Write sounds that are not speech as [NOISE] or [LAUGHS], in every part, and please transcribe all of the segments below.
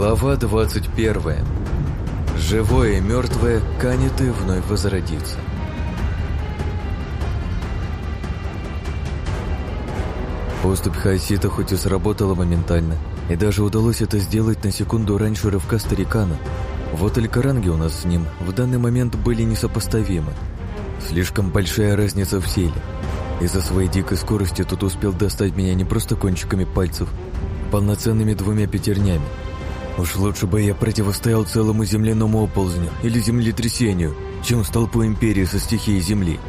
Глава 21. Живое и мертвое канет и вновь возродится. Поступь Хаосита хоть и сработала моментально, и даже удалось это сделать на секунду раньше рывка старикана, вот только ранги у нас с ним в данный момент были несопоставимы. Слишком большая разница в силе. Из-за своей дикой скорости тут успел достать меня не просто кончиками пальцев, полноценными двумя пятернями. Уж лучше бы я противостоял целому земляному оползню или землетрясению, чем столпу Империи со стихией Земли.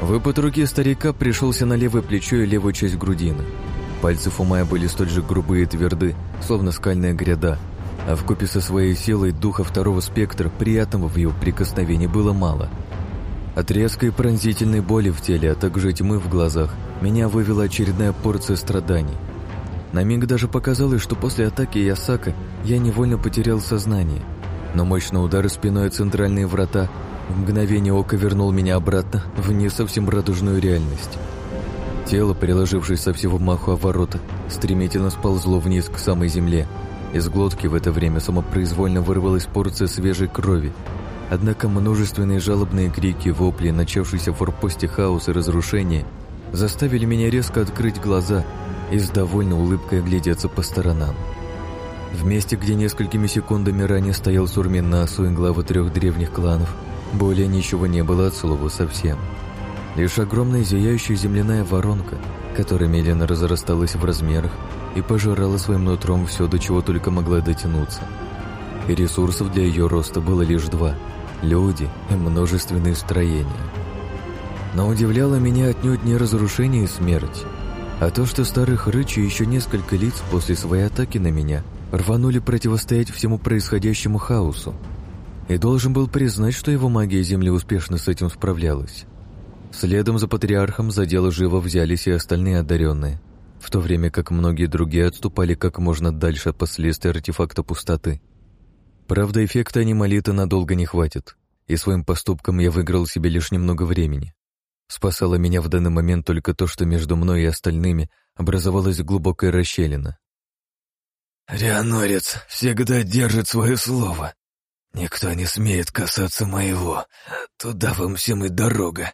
Выпад руки старика пришелся на левое плечо и левую часть грудины. Пальцы Фумая были столь же грубые и тверды, словно скальная гряда, а в купе со своей силой духа второго спектра приятного в его прикосновении было мало. От резкой пронзительной боли в теле, а также тьмы в глазах, меня вывела очередная порция страданий. На миг даже показалось, что после атаки Ясака я невольно потерял сознание, но мощный удар спиной центральные врата в мгновение ока вернул меня обратно в не совсем радужную реальность. Тело, приложившись со всего маху о ворота, стремительно сползло вниз к самой земле. Из глотки в это время самопроизвольно вырвалась порция свежей крови. Однако множественные жалобные крики, вопли, начавшиеся в форпосте хаос и разрушения, заставили меня резко открыть глаза и с довольной улыбкой глядеться по сторонам. В месте, где несколькими секундами ранее стоял Сурмин Насу и глава трех древних кланов, более ничего не было от слова совсем. Лишь огромная зияющая земляная воронка, которая медленно разрасталась в размерах и пожирала своим нутром все, до чего только могла дотянуться. И ресурсов для ее роста было лишь два – люди и множественные строения. Но удивляло меня отнюдь не разрушение и смерть, а то, что старых рычи еще несколько лиц после своей атаки на меня рванули противостоять всему происходящему хаосу – и должен был признать, что его магия Земли успешно с этим справлялась. Следом за патриархом за дело живо взялись и остальные одаренные, в то время как многие другие отступали как можно дальше от последствий артефакта пустоты. Правда, эффекта анималита надолго не хватит, и своим поступком я выиграл себе лишь немного времени. Спасало меня в данный момент только то, что между мной и остальными образовалась глубокая расщелина. «Рианорец всегда держит свое слово», Никто не смеет касаться моего. Туда вам всем и дорога.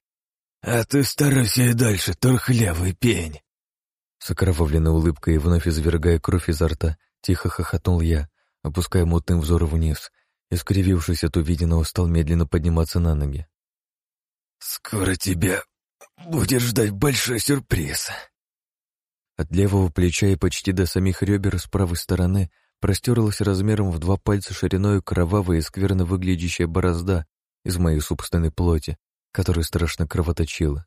А ты старайся и дальше, торхлявый пень. С окровавленной улыбкой и вновь извергая кровь изо рта, тихо хохотнул я, опуская мутным взор вниз, и, скривившись от увиденного, стал медленно подниматься на ноги. «Скоро тебя будет ждать большой сюрприз». От левого плеча и почти до самих ребер с правой стороны простерлась размером в два пальца шириной кровавая и скверно выглядящая борозда из моей собственной плоти, которая страшно кровоточила.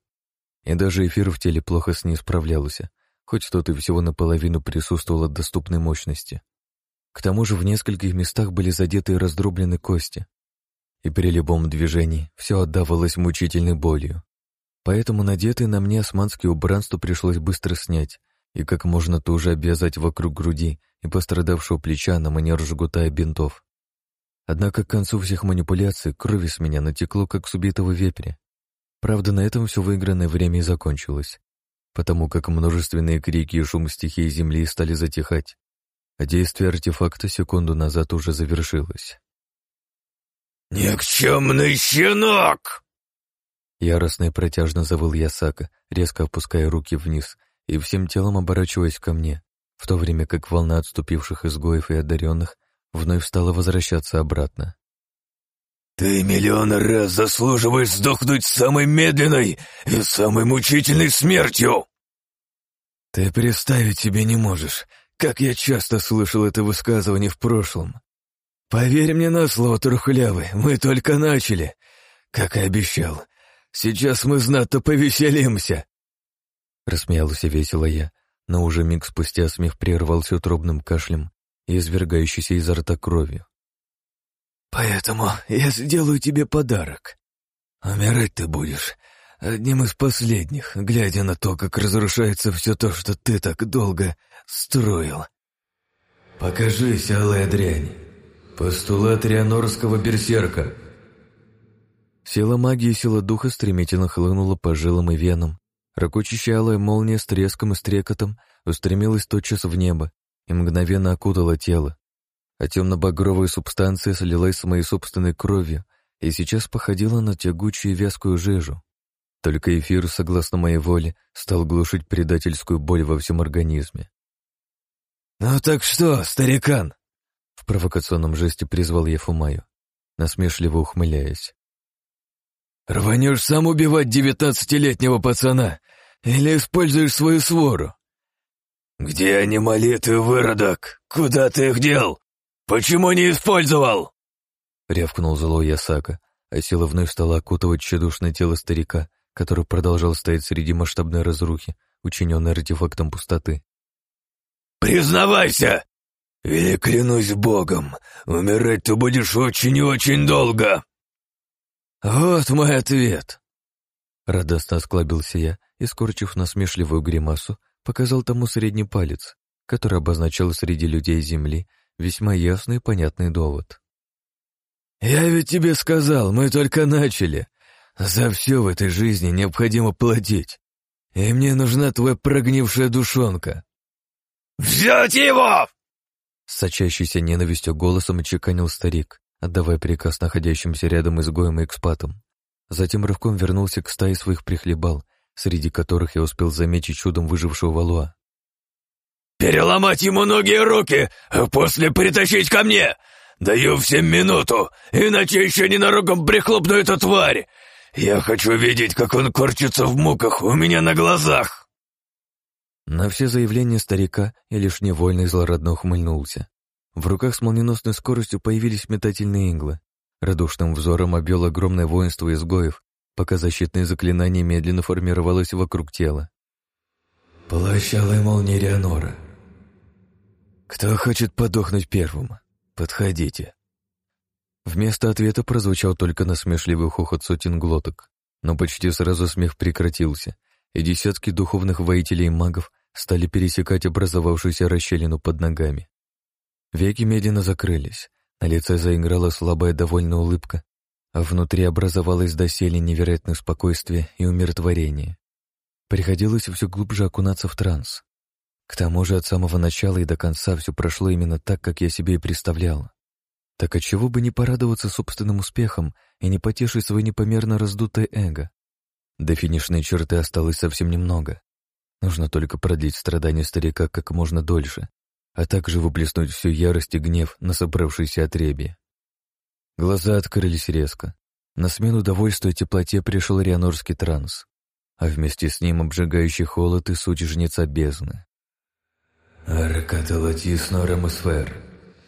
И даже эфир в теле плохо с ней справлялся, хоть тот и всего наполовину присутствовал от доступной мощности. К тому же в нескольких местах были задеты и раздроблены кости. И при любом движении все отдавалось мучительной болью. Поэтому надетое на мне османское убранство пришлось быстро снять и как можно туже обвязать вокруг груди и пострадавшего плеча на манер жгута и бинтов. Однако к концу всех манипуляций крови с меня натекло, как с убитого вепря. Правда, на этом все выигранное время и закончилось, потому как множественные крики и шум стихии Земли стали затихать, а действие артефакта секунду назад уже завершилось. «Никчемный щенок!» Яростно и протяжно завыл Ясака, резко опуская руки вниз и всем телом оборачиваясь ко мне, в то время как волна отступивших изгоев и одаренных вновь стала возвращаться обратно. «Ты миллион раз заслуживаешь сдохнуть самой медленной и самой мучительной смертью!» «Ты представить себе не можешь, как я часто слышал это высказывание в прошлом. Поверь мне на слово, трухлявый, мы только начали. Как и обещал, сейчас мы знато повеселимся!» Рассмеялся весело я, но уже миг спустя смех прервался утробным кашлем и извергающейся изо рта кровью. «Поэтому я сделаю тебе подарок. Умирать ты будешь одним из последних, глядя на то, как разрушается все то, что ты так долго строил. Покажись, алая дрянь, постулат рианорского берсерка». Сила магии и сила духа стремительно хлынула по жилам и венам, Ракучащая алая молния с треском и стрекотом устремилась тотчас в небо и мгновенно окутала тело. а темно-багровая субстанция слилась с моей собственной кровью и сейчас походила на тягучую вязкую жижу. Только эфир, согласно моей воле, стал глушить предательскую боль во всем организме. «Ну так что, старикан?» В провокационном жесте призвал я Фумаю, насмешливо ухмыляясь. «Рванешь сам убивать девятнадцатилетнего пацана или используешь свою свору? Где они, молитвы, выродок? Куда ты их дел? Почему не использовал?» Рявкнул злой Ясака, а сила вновь стала окутывать тщедушное тело старика, который продолжал стоять среди масштабной разрухи, учиненной артефактом пустоты. «Признавайся! Или клянусь богом, умирать ты будешь очень и очень долго!» «Вот мой ответ!» Радостно осклабился я и, скорчив насмешливую гримасу, показал тому средний палец, который обозначал среди людей Земли весьма ясный и понятный довод. «Я ведь тебе сказал, мы только начали. За все в этой жизни необходимо платить, и мне нужна твоя прогнившая душонка». «Взять его!» С сочащейся ненавистью голосом чеканил старик, отдавая приказ находящимся рядом изгоем и экспатам. Затем рывком вернулся к стае своих прихлебал, среди которых я успел заметить чудом выжившего валуа. «Переломать ему ноги и руки, а после притащить ко мне! Даю всем минуту, иначе еще ненароком прихлопну эту тварь! Я хочу видеть, как он корчится в муках у меня на глазах!» На все заявления старика я лишь невольно и злорадно ухмыльнулся. В руках с молниеносной скоростью появились метательные иглы. Радушным взором обвел огромное воинство изгоев, пока защитное заклинание медленно формировалось вокруг тела. «Плащ алой молнии Рианора. Кто хочет подохнуть первым? Подходите». Вместо ответа прозвучал только насмешливый хохот сотен глоток, но почти сразу смех прекратился, и десятки духовных воителей и магов стали пересекать образовавшуюся расщелину под ногами. Веки медленно закрылись, на лице заиграла слабая довольная улыбка, а внутри образовалось доселе невероятное спокойствие и умиротворение. Приходилось все глубже окунаться в транс. К тому же от самого начала и до конца все прошло именно так, как я себе и представлял. Так отчего бы не порадоваться собственным успехом и не потешить свое непомерно раздутое эго? До финишной черты осталось совсем немного. Нужно только продлить страдания старика как можно дольше, а также выплеснуть всю ярость и гнев на собравшееся отребье. Глаза открылись резко. На смену довольству и теплоте пришел рианорский транс, а вместе с ним обжигающий холод и суть жнеца бездны. «Аркаталатис Норамосфер,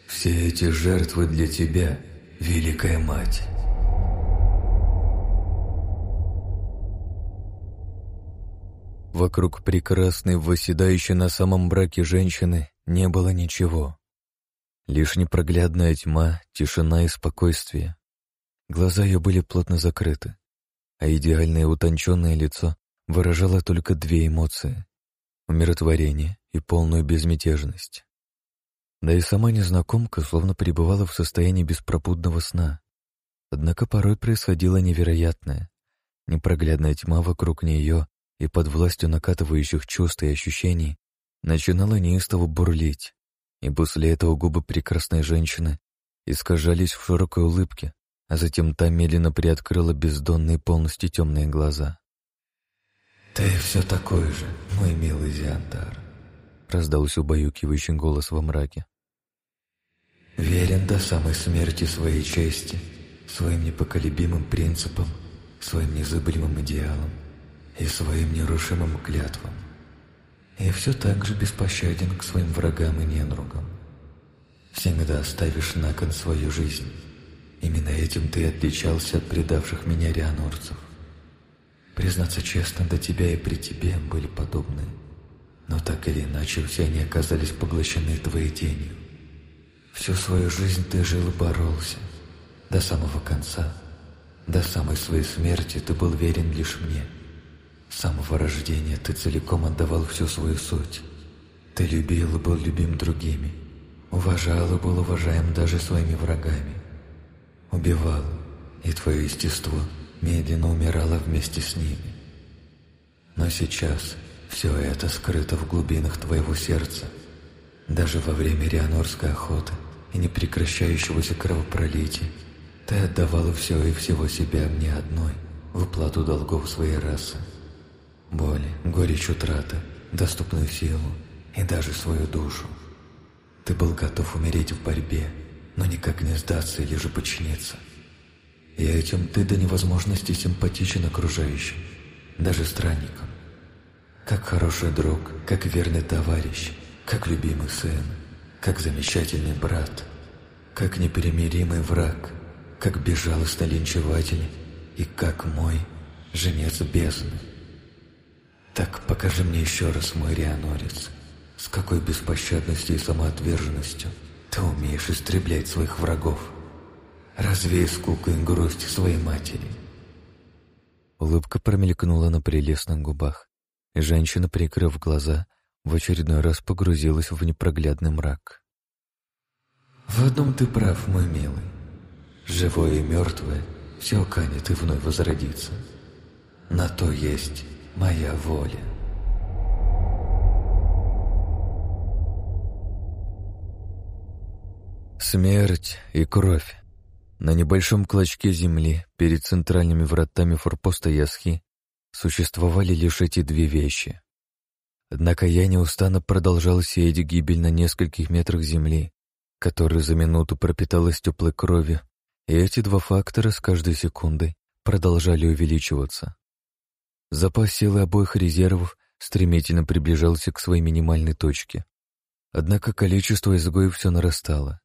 все эти жертвы для тебя, Великая Мать». Вокруг прекрасной, восседающей на самом браке женщины, не было ничего. Лишь непроглядная тьма, тишина и спокойствие. Глаза ее были плотно закрыты, а идеальное утонченное лицо выражало только две эмоции — умиротворение и полную безмятежность. Да и сама незнакомка словно пребывала в состоянии беспропутного сна. Однако порой происходило невероятное. Непроглядная тьма вокруг нее и под властью накатывающих чувств и ощущений начинала неистово бурлить и после этого губы прекрасной женщины искажались в широкой улыбке, а затем та медленно приоткрыла бездонные полностью темные глаза. «Ты все такой же, мой милый Зиантар», — раздался убаюкивающий голос во мраке. «Верен до самой смерти своей чести, своим непоколебимым принципам, своим незыблемым идеалам и своим нерушимым клятвам и все так же беспощаден к своим врагам и недругам. Всегда ставишь на кон свою жизнь. Именно этим ты отличался от предавших меня рианорцев. Признаться честно, до тебя и при тебе были подобные. Но так или иначе, все они оказались поглощены твоей тенью. Всю свою жизнь ты жил и боролся. До самого конца. До самой своей смерти ты был верен лишь мне — с самого рождения ты целиком отдавал всю свою суть. Ты любил и был любим другими, уважал и был уважаем даже своими врагами. Убивал, и твое естество медленно умирало вместе с ними. Но сейчас все это скрыто в глубинах твоего сердца. Даже во время рианорской охоты и непрекращающегося кровопролития, ты отдавала все и всего себя мне одной в уплату долгов своей расы. Боли, горечь утраты, доступную силу и даже свою душу. Ты был готов умереть в борьбе, но никак не сдаться или же подчиниться. И этим ты до невозможности симпатичен окружающим, даже странникам. Как хороший друг, как верный товарищ, как любимый сын, как замечательный брат, как непримиримый враг, как безжалостный линчеватель и как мой женец бездны. Так покажи мне еще раз, мой Рианорец, с какой беспощадностью и самоотверженностью ты умеешь истреблять своих врагов. Развей скуку и грусть своей матери. Улыбка промелькнула на прелестных губах, и женщина, прикрыв глаза, в очередной раз погрузилась в непроглядный мрак. «В одном ты прав, мой милый. Живое и мертвое все канет и вновь возродится. На то есть моя воля». Смерть и кровь. На небольшом клочке земли, перед центральными вратами форпоста Ясхи, существовали лишь эти две вещи. Однако я неустанно продолжал сеять гибель на нескольких метрах земли, которая за минуту пропиталась теплой кровью, и эти два фактора с каждой секундой продолжали увеличиваться. Запас силы обоих резервов стремительно приближался к своей минимальной точке. Однако количество изгоев все нарастало.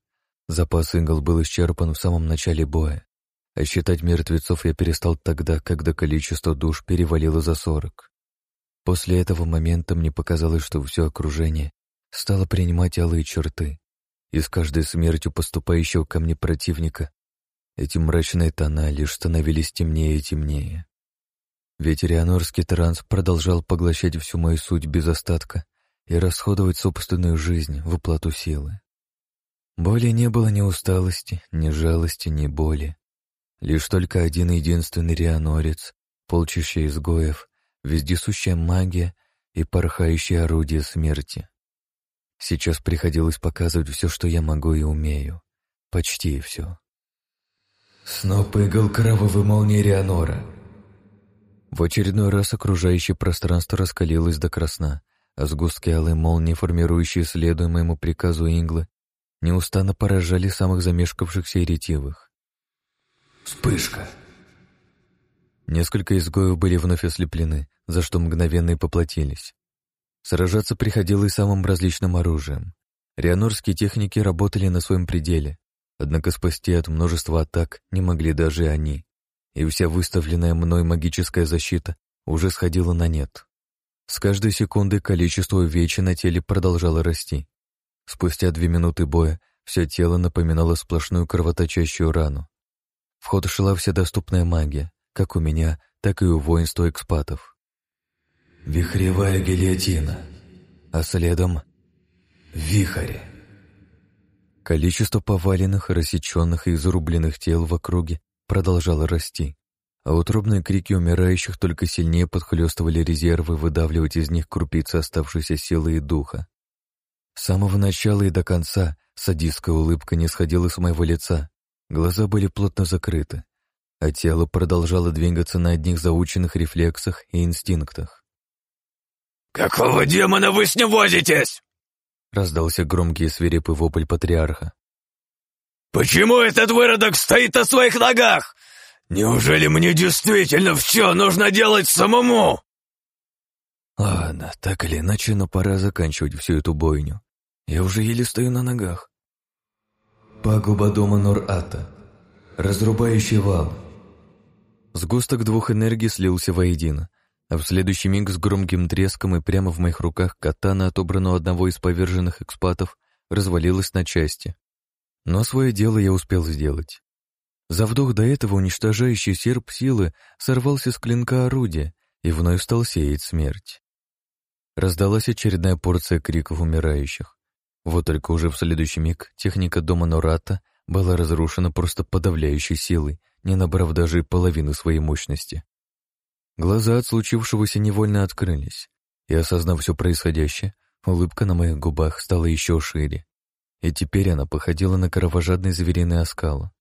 Запас игл был исчерпан в самом начале боя, а считать мертвецов я перестал тогда, когда количество душ перевалило за сорок. После этого момента мне показалось, что все окружение стало принимать алые черты, и с каждой смертью поступающего ко мне противника эти мрачные тона лишь становились темнее и темнее. Ведь рианорский транс продолжал поглощать всю мою суть без остатка и расходовать собственную жизнь в уплату силы. Боли не было ни усталости, ни жалости, ни боли. Лишь только один единственный рианорец, полчища изгоев, вездесущая магия и порхающее орудие смерти. Сейчас приходилось показывать все, что я могу и умею. Почти все. Сноп игл кровавой молнии Рианора. В очередной раз окружающее пространство раскалилось до красна, а сгустки алой молнии, формирующие следуя моему приказу Инглы, неустанно поражали самых замешкавшихся и ретивых. «Вспышка!» Несколько изгоев были вновь ослеплены, за что мгновенно и поплатились. Сражаться приходилось самым различным оружием. Рианорские техники работали на своем пределе, однако спасти от множества атак не могли даже они, и вся выставленная мной магическая защита уже сходила на нет. С каждой секундой количество увечий на теле продолжало расти. Спустя две минуты боя все тело напоминало сплошную кровоточащую рану. В ход шла вся доступная магия, как у меня, так и у воинства экспатов. Вихревая гильотина, а следом — вихарь. Количество поваленных, рассеченных и изрубленных тел в округе продолжало расти, а утробные крики умирающих только сильнее подхлестывали резервы выдавливать из них крупицы оставшейся силы и духа. С самого начала и до конца садистская улыбка не сходила с моего лица, глаза были плотно закрыты, а тело продолжало двигаться на одних заученных рефлексах и инстинктах. «Какого демона вы с ним возитесь?» раздался громкий и свирепый вопль патриарха. «Почему этот выродок стоит на своих ногах? Неужели мне действительно все нужно делать самому?» Ладно, так или иначе, но пора заканчивать всю эту бойню. Я уже еле стою на ногах. Пагуба дома Нор-Ата. Разрубающий вал. Сгусток двух энергий слился воедино, а в следующий миг с громким треском и прямо в моих руках катана, отобранного одного из поверженных экспатов, развалилась на части. Но свое дело я успел сделать. За вдох до этого уничтожающий серп силы сорвался с клинка орудия и вновь стал сеять смерть. Раздалась очередная порция криков умирающих. Вот только уже в следующий миг техника дома Нората была разрушена просто подавляющей силой, не набрав даже и половины своей мощности. Глаза от случившегося невольно открылись, и, осознав все происходящее, улыбка на моих губах стала еще шире. И теперь она походила на кровожадный звериный оскал.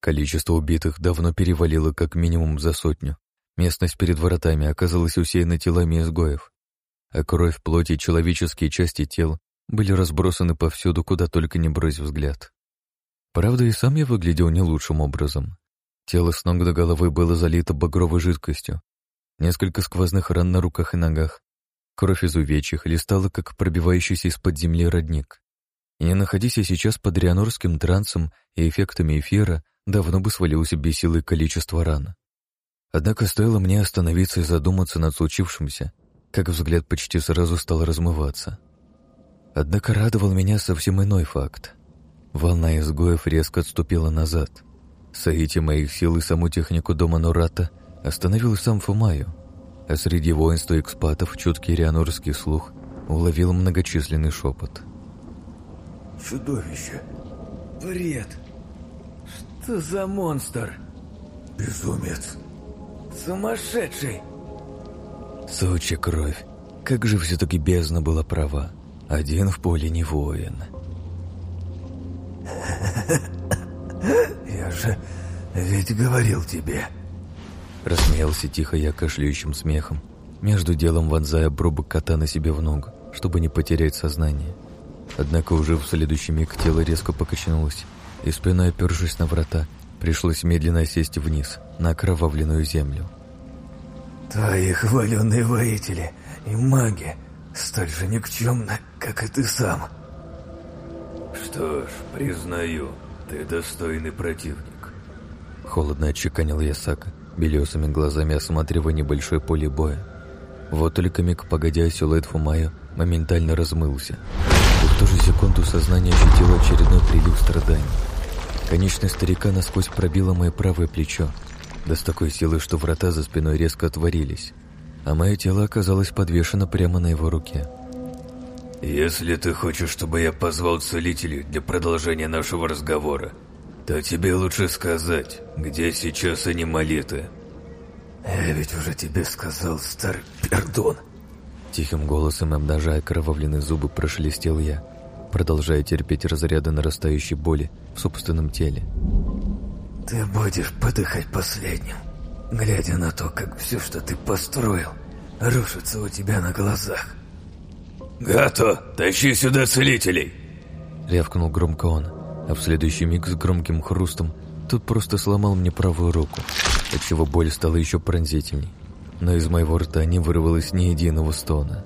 Количество убитых давно перевалило как минимум за сотню. Местность перед воротами оказалась усеяна телами изгоев, а кровь, плоть и человеческие части тел были разбросаны повсюду, куда только не брось взгляд. Правда, и сам я выглядел не лучшим образом. Тело с ног до головы было залито багровой жидкостью. Несколько сквозных ран на руках и ногах. Кровь из увечьих листала, как пробивающийся из-под земли родник. Не находясь я сейчас под рианорским трансом и эффектами эфира, давно бы свалился без силы количество ран. Однако стоило мне остановиться и задуматься над случившимся, как взгляд почти сразу стал размываться. Однако радовал меня совсем иной факт. Волна изгоев резко отступила назад. Соитие моих сил и саму технику дома Нурата остановил сам Фумаю, а среди воинства экспатов чуткий рианорский слух уловил многочисленный шепот. «Чудовище! Бред! Что за монстр? Безумец! Сумасшедший!» Сучья кровь! Как же все-таки бездна была права. Один в поле не воин. [LAUGHS] «Я же ведь говорил тебе!» Рассмеялся тихо я кашляющим смехом, между делом вонзая обрубок кота на себе в ногу, чтобы не потерять сознание. Однако уже в следующий миг тело резко покачнулось, и спиной опершись на врата, пришлось медленно сесть вниз, на окровавленную землю. «Твои хваленные воители и маги столь же никчемны, как и ты сам». «Что ж, признаю, ты достойный противник», — холодно отчеканил Ясака, белесыми глазами осматривая небольшое поле боя. Вот только миг погодя, силуэт Фумая моментально размылся. И в ту же секунду сознание ощутило очередной прилив страданий. Конечность старика насквозь пробила мое правое плечо, да с такой силой, что врата за спиной резко отворились, а мое тело оказалось подвешено прямо на его руке. «Если ты хочешь, чтобы я позвал целителей для продолжения нашего разговора, то тебе лучше сказать, где сейчас анималиты». «Я ведь уже тебе сказал, старый пердон». Тихим голосом, обнажая кровавленные зубы, прошелестел я, продолжая терпеть разряды нарастающей боли в собственном теле. «Ты будешь подыхать последним, глядя на то, как все, что ты построил, рушится у тебя на глазах». «Гато, тащи сюда целителей!» Рявкнул громко он, а в следующий миг с громким хрустом тут просто сломал мне правую руку, отчего боль стала еще пронзительней. Но из моего рта не вырвалось ни единого стона.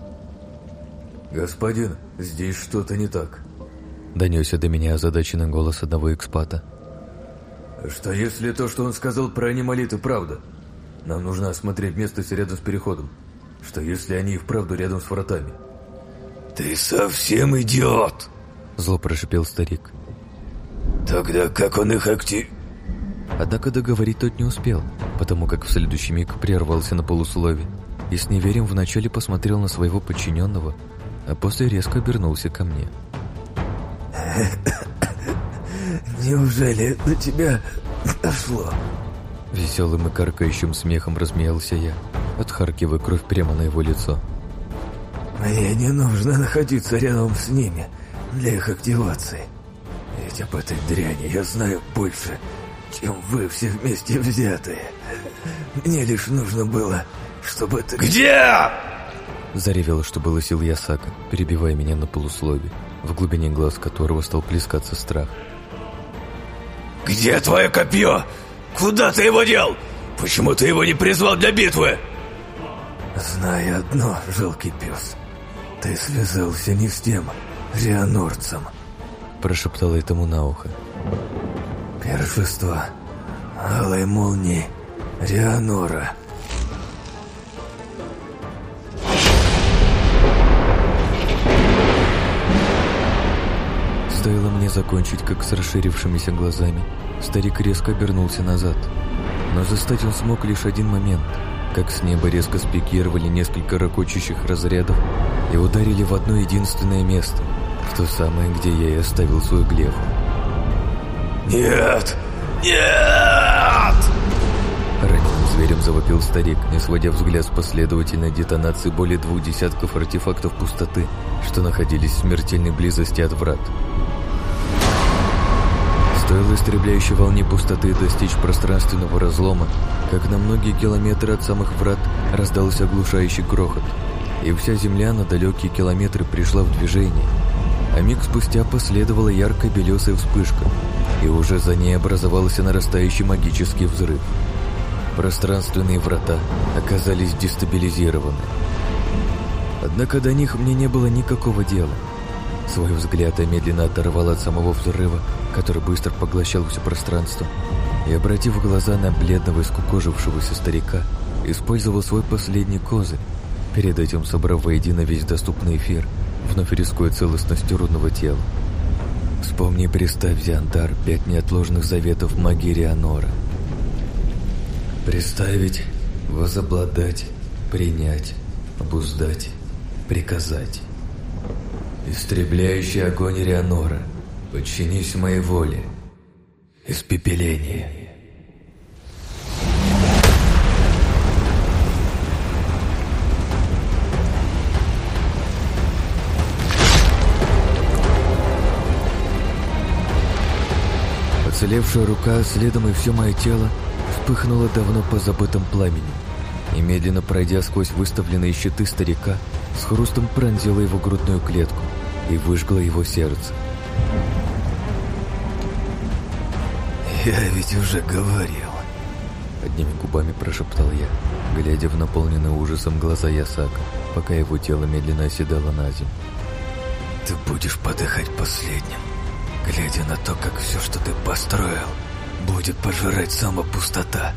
«Господин, здесь что-то не так», — донесся до меня озадаченный голос одного экспата. «Что если то, что он сказал про анималиты, правда? Нам нужно осмотреть место рядом с переходом. Что если они и вправду рядом с вратами?» «Ты совсем идиот!» — зло прошипел старик. «Тогда как он их актив...» Однако договорить тот не успел, потому как в следующий миг прервался на полуслове и с неверием вначале посмотрел на своего подчиненного, а после резко обернулся ко мне. [COUGHS] «Неужели до тебя дошло?» Веселым и каркающим смехом размеялся я, отхаркивая кровь прямо на его лицо. «Мне не нужно находиться рядом с ними для их активации. Ведь об этой дряни я знаю больше, чем вы все вместе взятые. Мне лишь нужно было, чтобы ты...» «Где?» Заревел, что было сил Ясака, перебивая меня на полуслове, в глубине глаз которого стал плескаться страх. «Где твое копье? Куда ты его дел? Почему ты его не призвал для битвы?» «Знай одно, жалкий пес. Ты связался не с тем рианорцем», — прошептала этому на ухо. «Першество алой молнии Рианора». Стоило мне закончить, как с расширившимися глазами, старик резко обернулся назад. Но застать он смог лишь один момент, как с неба резко спикировали несколько ракочущих разрядов и ударили в одно единственное место, в то самое, где я и оставил свою глефу. «Нет! Нет!» Раненым зверем завопил старик, не сводя взгляд с последовательной детонации более двух десятков артефактов пустоты, что находились в смертельной близости от врат. Стоило истребляющей волне пустоты достичь пространственного разлома, как на многие километры от самых врат раздался оглушающий грохот, и вся земля на далекие километры пришла в движение. А миг спустя последовала яркая белесая вспышка, и уже за ней образовался нарастающий магический взрыв. Пространственные врата оказались дестабилизированы. Однако до них мне не было никакого дела. Свой взгляд я медленно оторвал от самого взрыва, который быстро поглощал все пространство, и, обратив глаза на бледного и скукожившегося старика, использовал свой последний козырь, перед этим собрав воедино весь доступный эфир, вновь рискуя целостностью рудного тела. Вспомни и представь, Зиантар, пять неотложных заветов магии Рианора. Представить, возобладать, принять, обуздать, приказать. Истребляющий огонь Рианора, подчинись моей воле. Испепеление. Оцелевшая рука, следом и все мое тело, вспыхнуло давно позабытым пламенем и, медленно пройдя сквозь выставленные щиты старика, с хрустом пронзила его грудную клетку и выжгла его сердце. «Я ведь уже говорил», — одними губами прошептал я, глядя в наполненные ужасом глаза Ясака, пока его тело медленно оседало на землю. «Ты будешь подыхать последним, глядя на то, как все, что ты построил, будет пожирать сама пустота.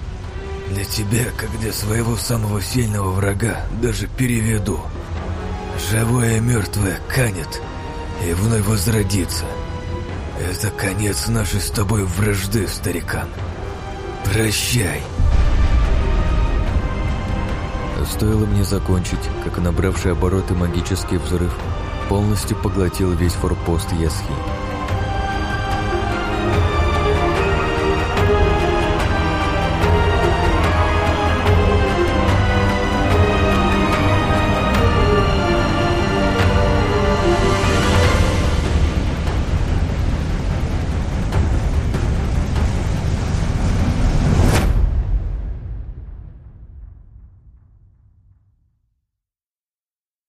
Для тебя, как для своего самого сильного врага, даже переведу. Живое и мертвое канет и вновь возродится. Это конец нашей с тобой вражды, старикан. Прощай. Стоило мне закончить, как набравший обороты магический взрыв полностью поглотил весь форпост Ясхи.